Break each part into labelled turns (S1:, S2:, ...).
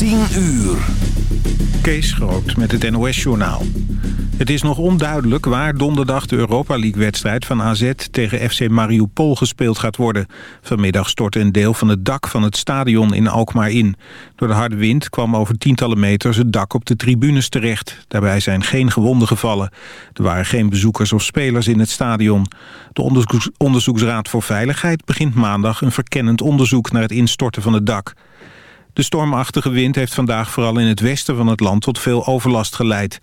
S1: 10 uur.
S2: Kees Groot met het NOS-journaal. Het is nog onduidelijk waar donderdag de Europa League-wedstrijd van AZ tegen FC Mariupol gespeeld gaat worden. Vanmiddag stortte een deel van het dak van het stadion in Alkmaar in. Door de harde wind kwam over tientallen meters het dak op de tribunes terecht. Daarbij zijn geen gewonden gevallen. Er waren geen bezoekers of spelers in het stadion. De Onderzoeksraad voor Veiligheid begint maandag een verkennend onderzoek naar het instorten van het dak. De stormachtige wind heeft vandaag vooral in het westen van het land tot veel overlast geleid.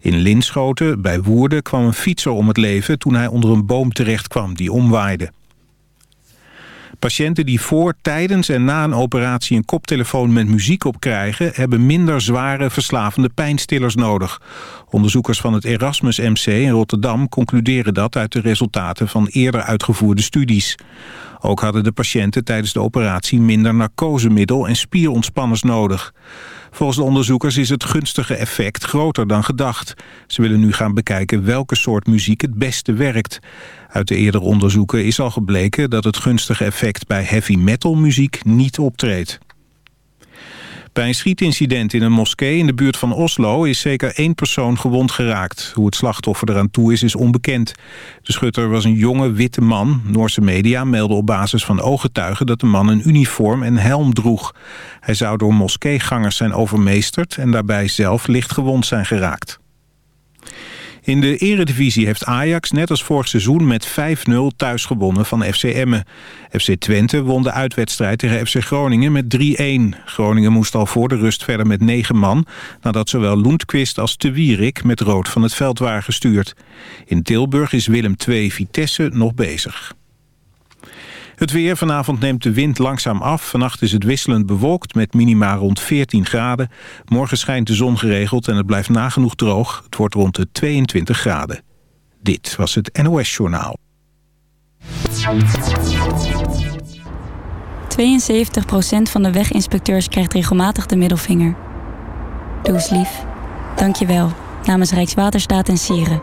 S2: In Linschoten, bij Woerden, kwam een fietser om het leven toen hij onder een boom terecht kwam die omwaaide. Patiënten die voor, tijdens en na een operatie een koptelefoon met muziek op krijgen... hebben minder zware verslavende pijnstillers nodig. Onderzoekers van het Erasmus MC in Rotterdam concluderen dat uit de resultaten van eerder uitgevoerde studies. Ook hadden de patiënten tijdens de operatie minder narcosemiddel en spierontspanners nodig. Volgens de onderzoekers is het gunstige effect groter dan gedacht. Ze willen nu gaan bekijken welke soort muziek het beste werkt. Uit de eerdere onderzoeken is al gebleken dat het gunstige effect bij heavy metal muziek niet optreedt. Bij een schietincident in een moskee in de buurt van Oslo is zeker één persoon gewond geraakt. Hoe het slachtoffer eraan toe is, is onbekend. De schutter was een jonge witte man. Noorse media melden op basis van ooggetuigen dat de man een uniform en helm droeg. Hij zou door moskeegangers zijn overmeesterd en daarbij zelf licht gewond zijn geraakt. In de eredivisie heeft Ajax net als vorig seizoen met 5-0 thuis gewonnen van FC Emmen. FC Twente won de uitwedstrijd tegen FC Groningen met 3-1. Groningen moest al voor de rust verder met 9 man... nadat zowel Lundqvist als Te Wierik met rood van het veld waren gestuurd. In Tilburg is Willem II Vitesse nog bezig. Het weer. Vanavond neemt de wind langzaam af. Vannacht is het wisselend bewolkt met minima rond 14 graden. Morgen schijnt de zon geregeld en het blijft nagenoeg droog. Het wordt rond de 22 graden. Dit was het NOS Journaal.
S3: 72% van de weginspecteurs krijgt regelmatig de middelvinger. Doe lief. Dank je wel. Namens Rijkswaterstaat en Sieren.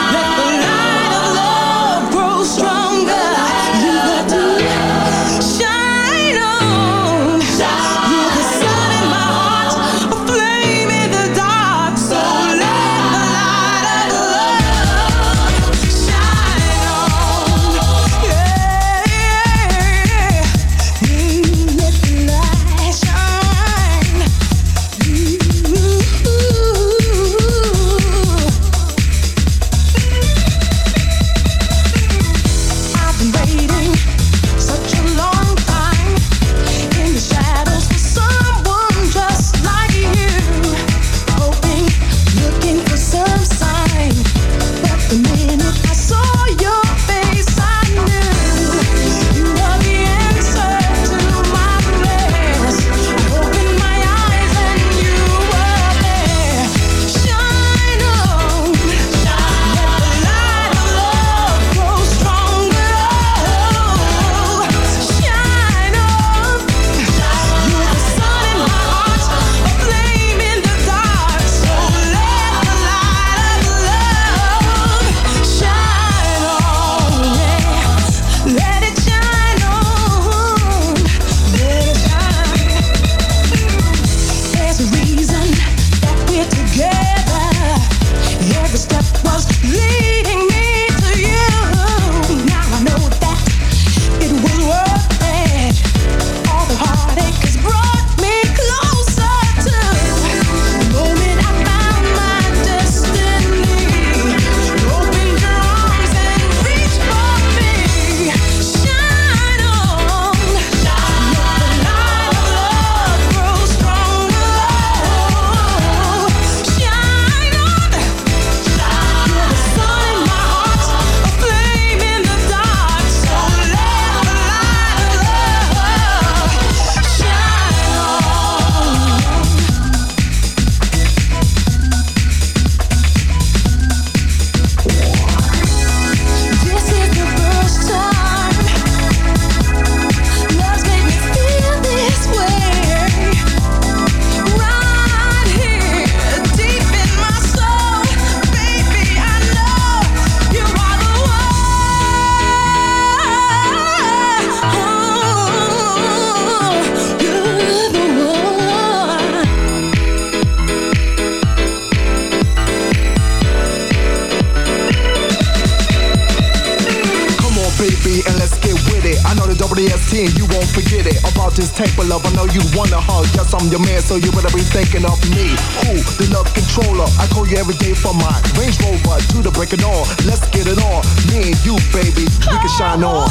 S4: I'm your man, so you better be thinking of me. Who? The love controller. I call you every day for my Range Rover to the break it on. Let's get it on. Me and you, baby, we can shine on.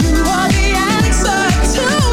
S5: You are the answer to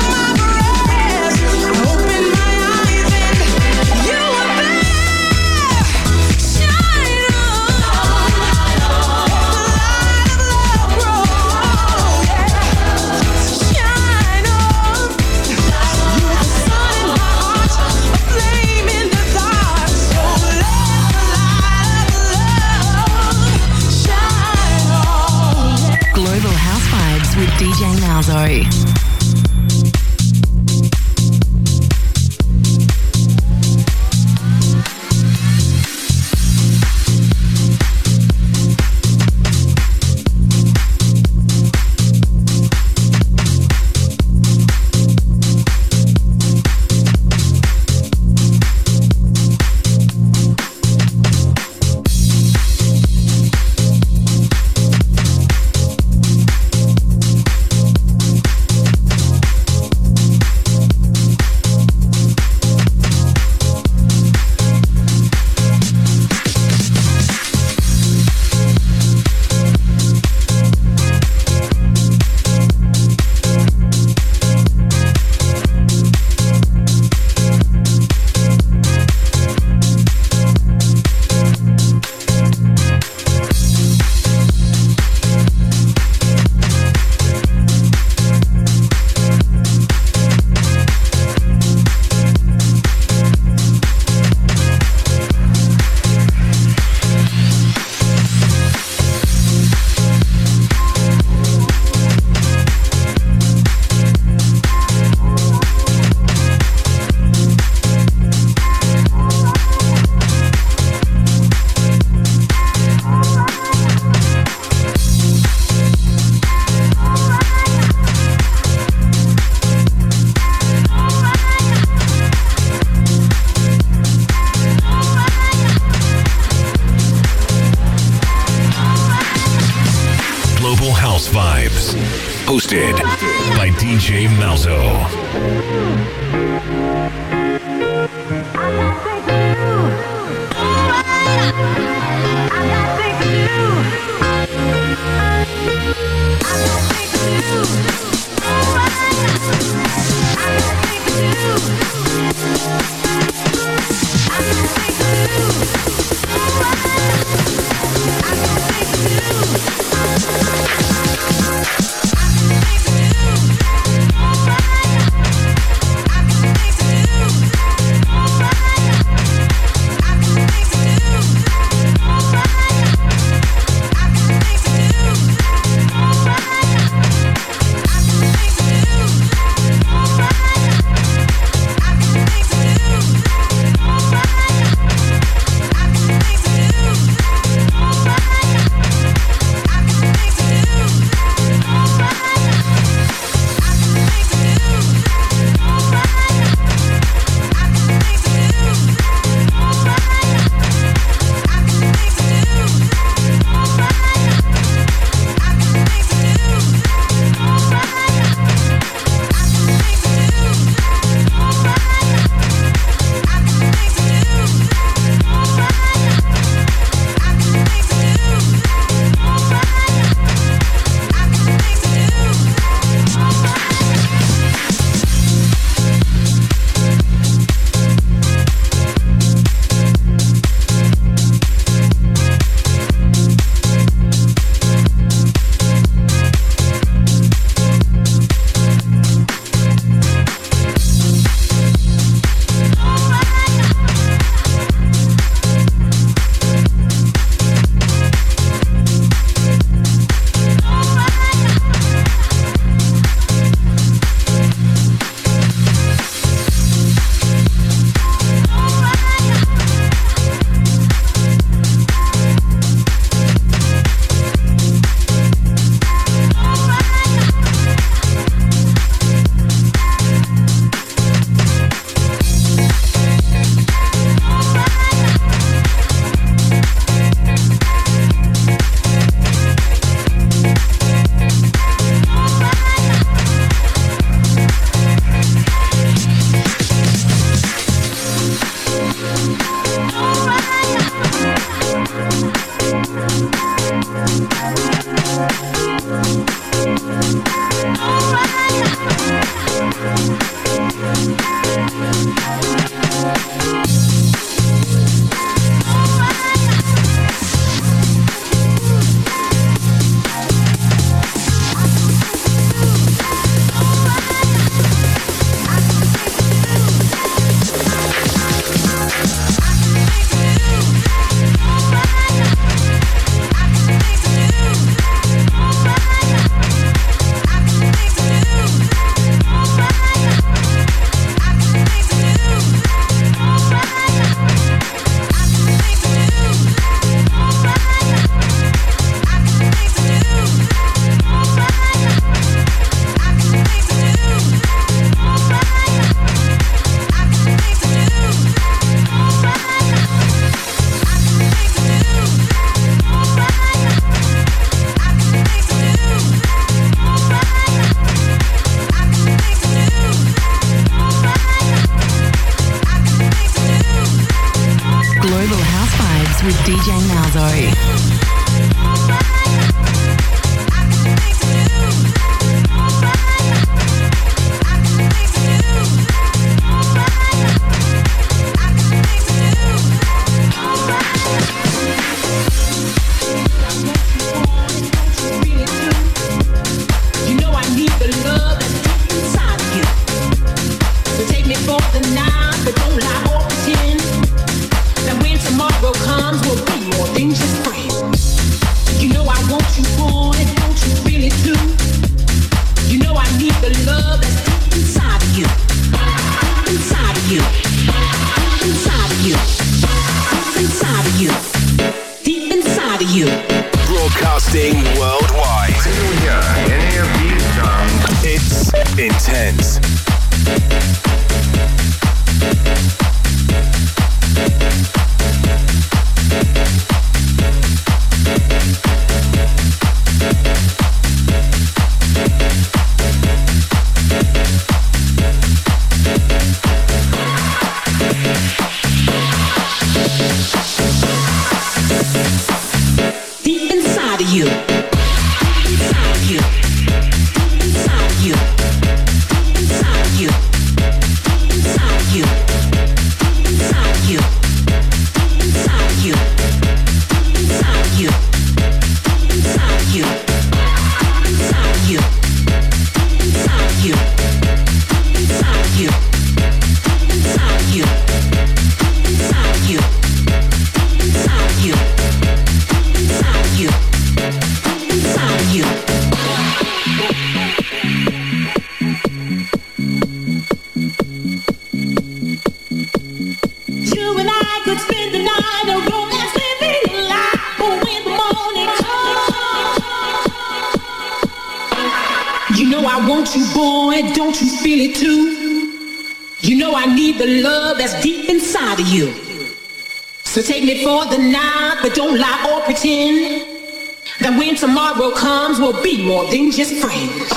S6: more than just friends.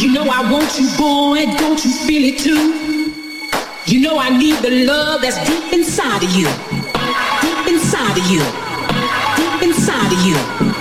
S6: You know I want you, boy, don't you feel it too? You know I need the love that's deep inside of you. Deep inside of you. Deep inside of you.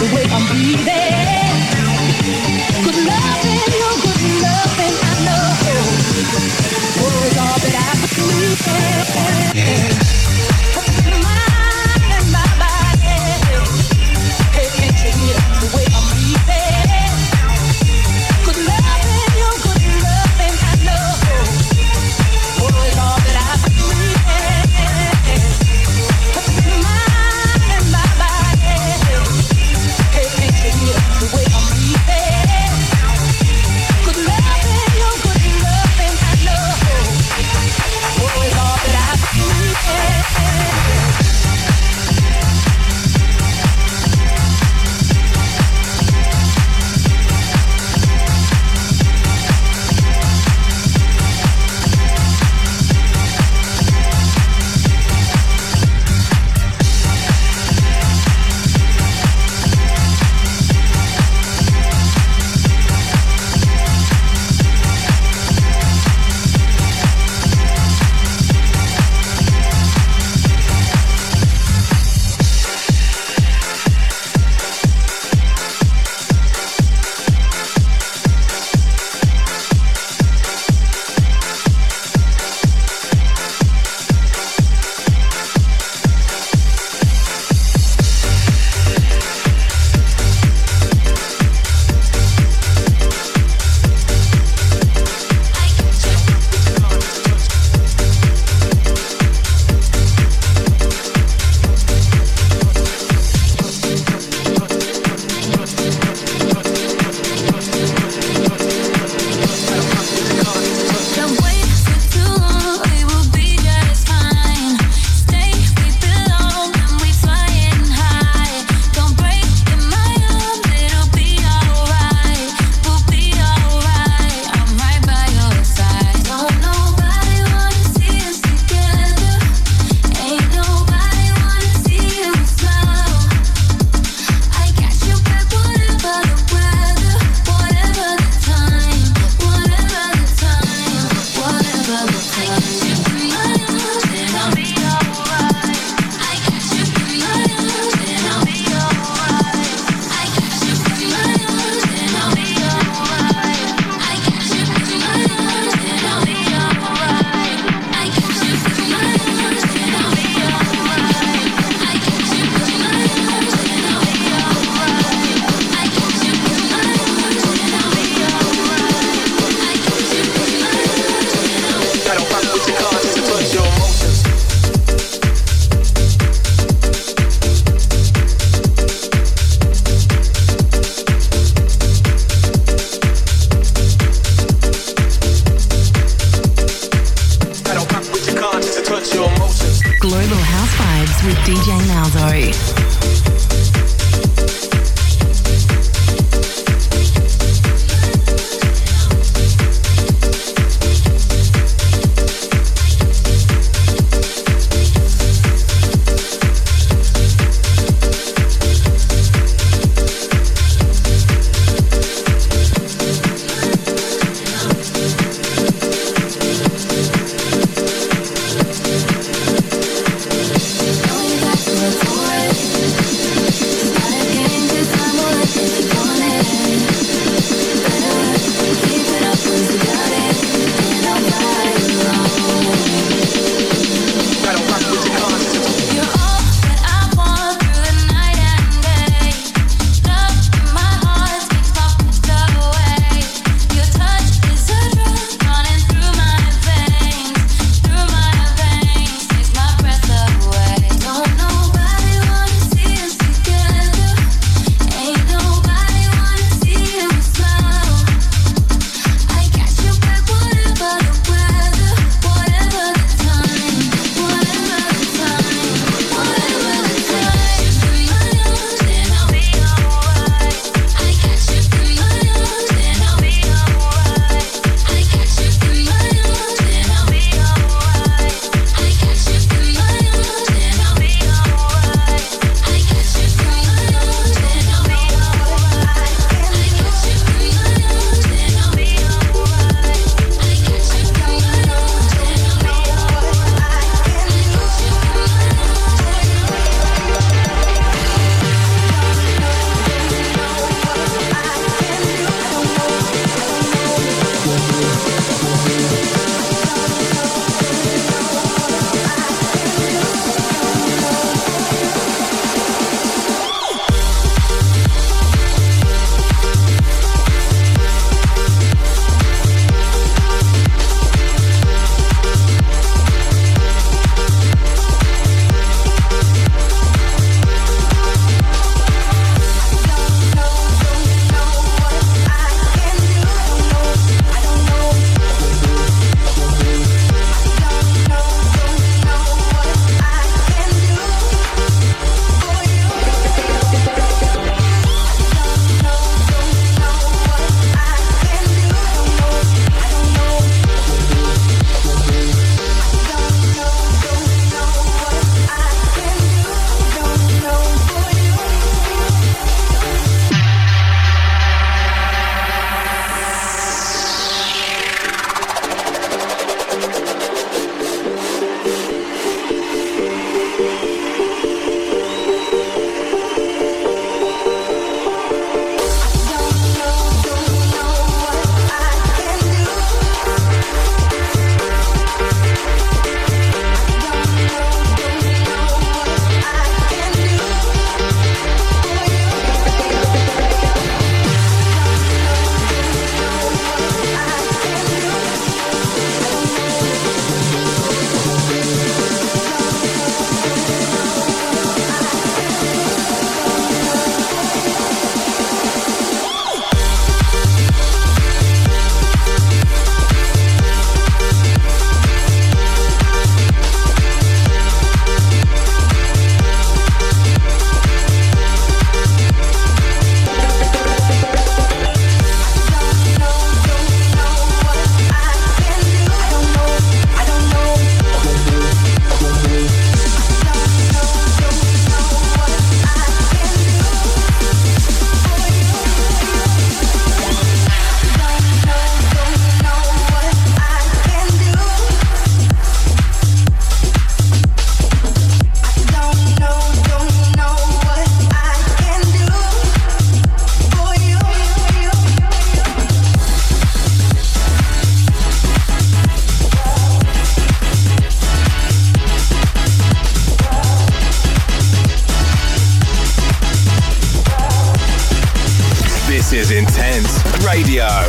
S6: The
S7: way I'm breathing?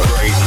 S8: right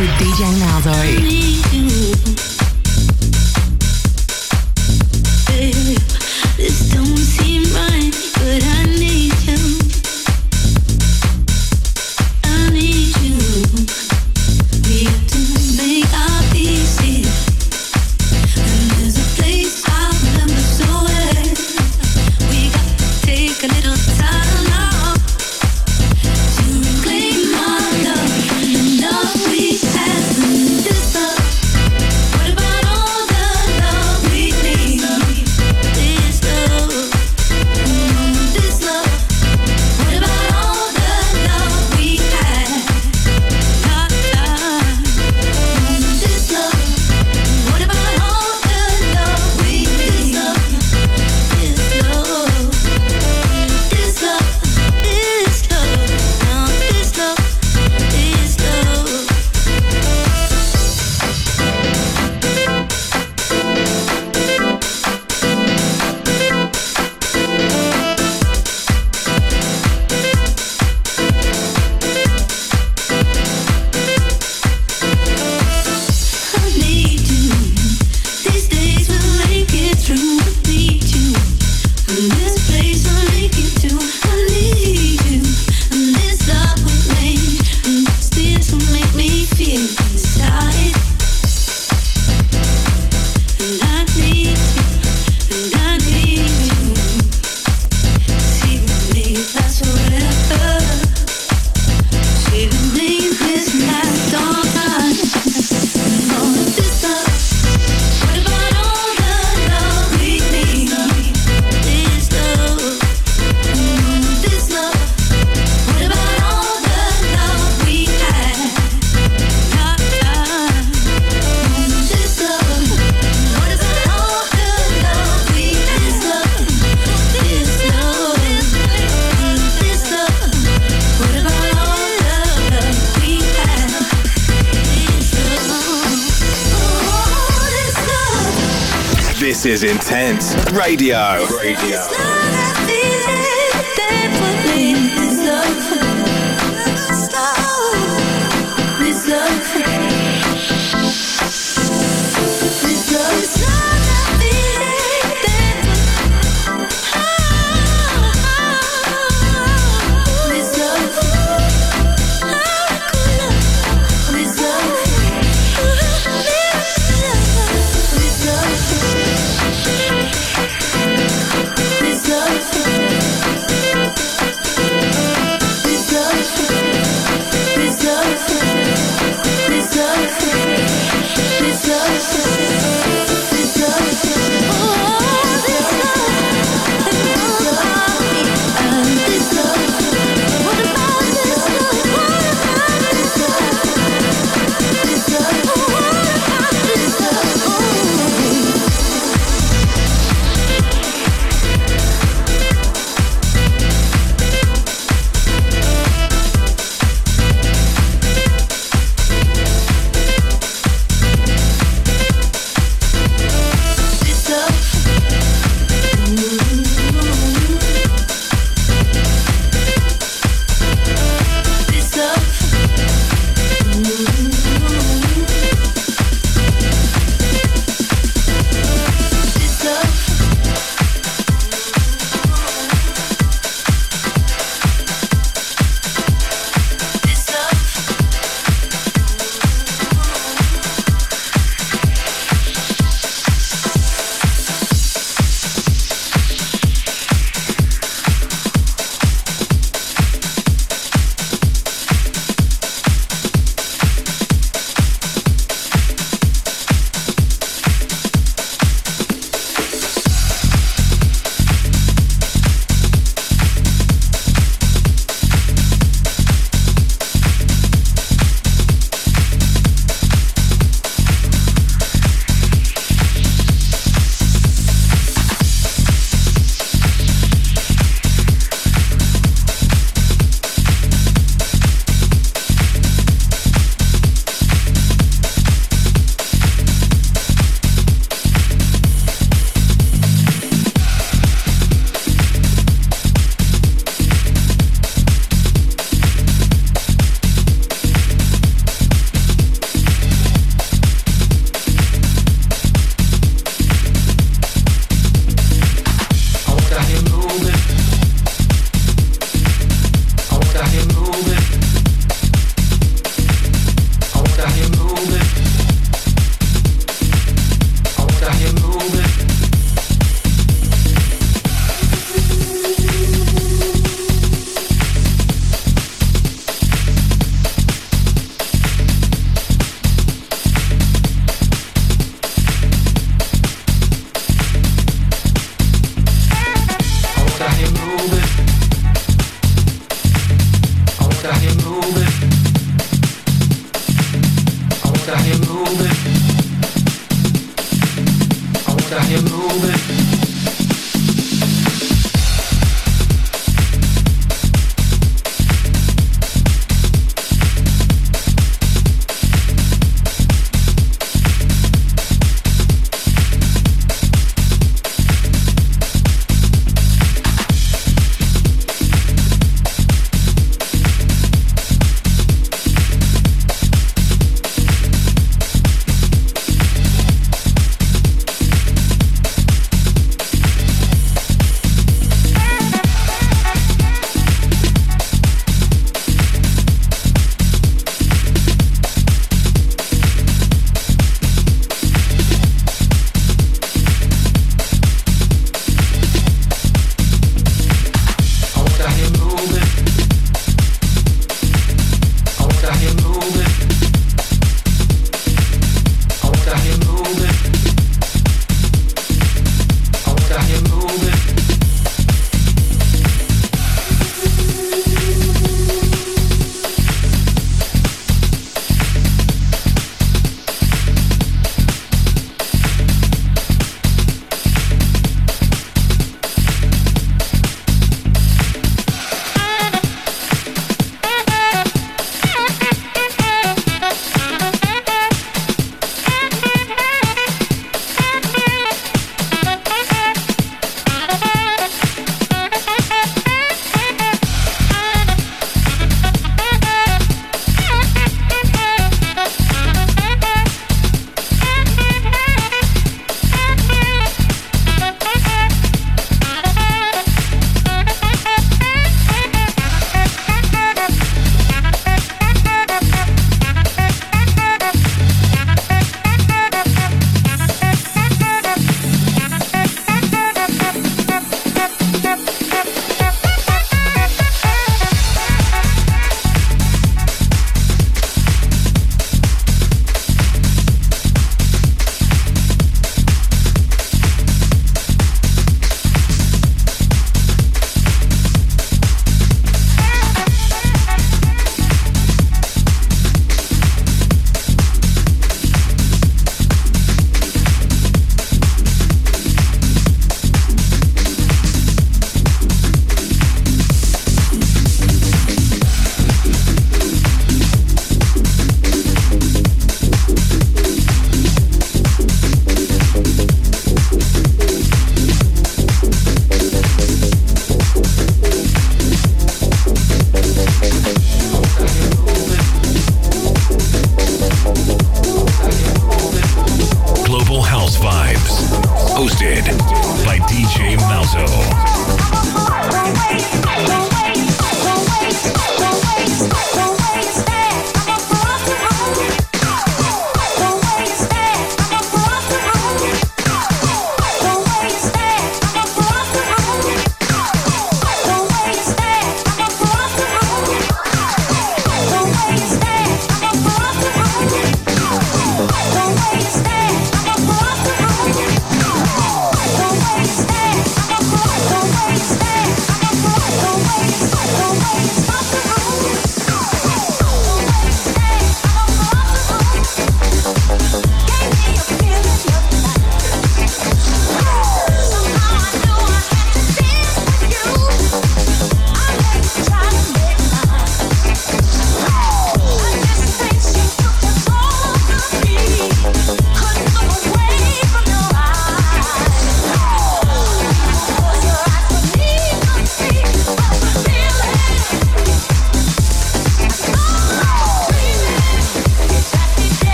S8: with
S9: DJ Malzo. Radio. Radio.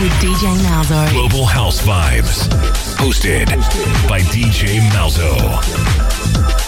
S10: with DJ Malzo. Global House Vibes, hosted by DJ Malzo.